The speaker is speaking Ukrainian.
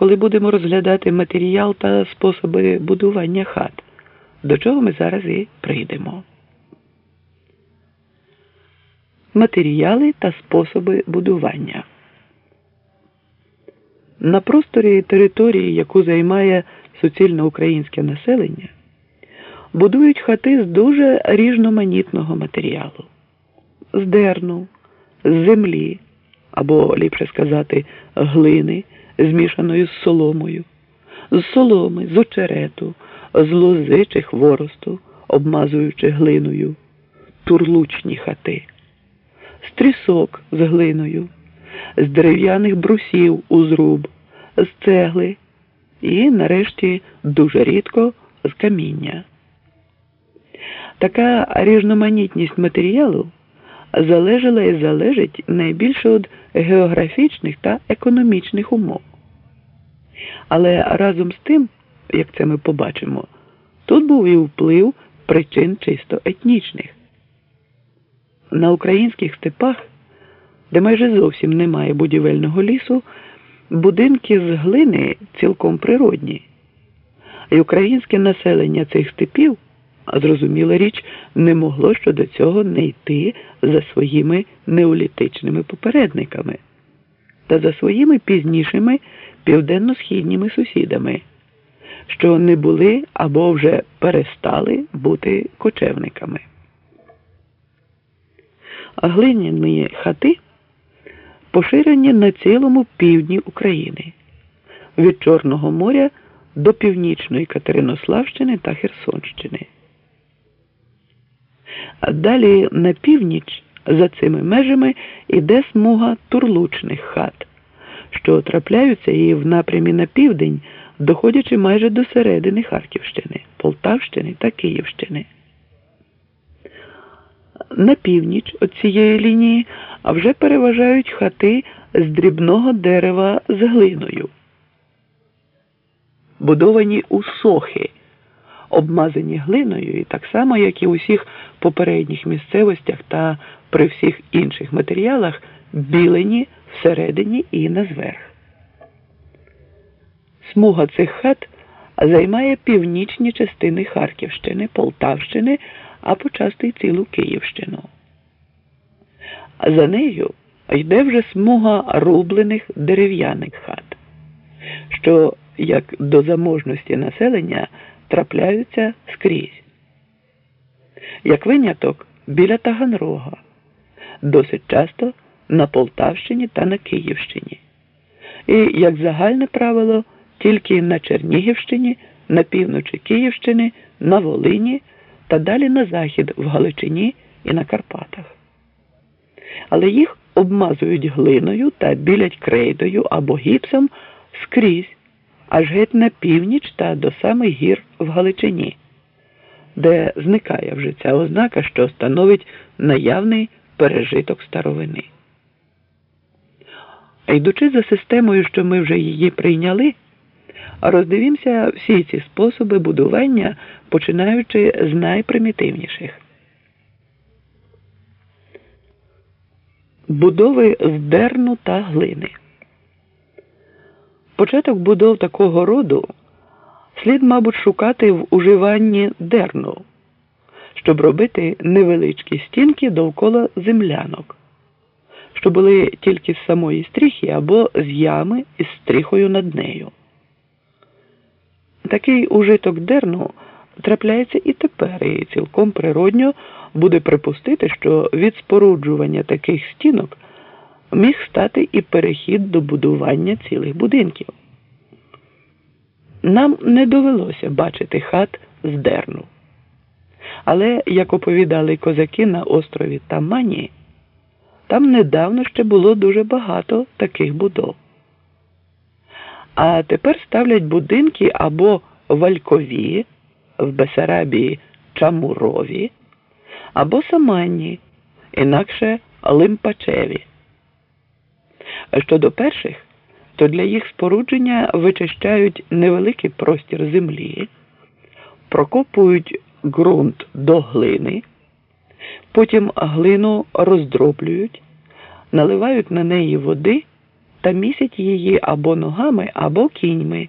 коли будемо розглядати матеріал та способи будування хат, до чого ми зараз і прийдемо. Матеріали та способи будування. На просторі території, яку займає суцільне українське населення, будують хати з дуже різноманітного матеріалу з дерну, з землі, або, ліпше сказати, глини, змішаної з соломою, з соломи, з очерету, з лози чи хворосту, обмазуючи глиною, турлучні хати, з трісок з глиною, з дерев'яних брусів у зруб, з цегли і, нарешті, дуже рідко з каміння. Така різноманітність матеріалу залежала і залежить найбільше від географічних та економічних умов. Але разом з тим, як це ми побачимо, тут був і вплив причин чисто етнічних. На українських степах, де майже зовсім немає будівельного лісу, будинки з глини цілком природні, і українське населення цих степів. А зрозуміла річ, не могло щодо цього не йти за своїми неолітичними попередниками та за своїми пізнішими південно-східніми сусідами, що не були або вже перестали бути кочевниками. Глиняні хати поширені на цілому півдні України від Чорного моря до північної Катеринославщини та Херсонщини. А далі на північ за цими межами іде смуга турлучних хат, що трапляються і в напрямі на південь, доходячи майже до середини Харківщини, Полтавщини та Київщини. На північ від цієї лінії вже переважають хати з дрібного дерева з глиною, будовані у сохи обмазані глиною і так само, як і у всіх попередніх місцевостях та при всіх інших матеріалах, білені всередині і назверх. Смуга цих хат займає північні частини Харківщини, Полтавщини, а почасти й цілу Київщину. А за нею йде вже смуга рублених дерев'яних хат, що як до заможності населення трапляються скрізь. Як виняток біля Таганрога, досить часто на Полтавщині та на Київщині. І, як загальне правило, тільки на Чернігівщині, на півночі Київщини, на Волині та далі на захід в Галичині і на Карпатах. Але їх обмазують глиною та білять крейдою або гіпсом скрізь аж геть на північ та до самих гір в Галичині, де зникає вже ця ознака, що становить наявний пережиток старовини. А йдучи за системою, що ми вже її прийняли, роздивімося всі ці способи будування, починаючи з найпримітивніших. Будови з дерну та глини. Початок будов такого роду слід, мабуть, шукати в уживанні дерну, щоб робити невеличкі стінки довкола землянок, що були тільки з самої стріхи або з ями із стріхою над нею. Такий ужиток дерну трапляється і тепер, і цілком природньо буде припустити, що від споруджування таких стінок міг стати і перехід до будування цілих будинків. Нам не довелося бачити хат з дерну. Але, як оповідали козаки на острові Тамані, там недавно ще було дуже багато таких будов. А тепер ставлять будинки або валькові в Бесарабії Чамурові, або саманні, інакше лимпачеві. Щодо перших, то для їх спорудження вичищають невеликий простір землі, прокопують ґрунт до глини, потім глину роздроблюють, наливають на неї води та місять її або ногами, або кіньми.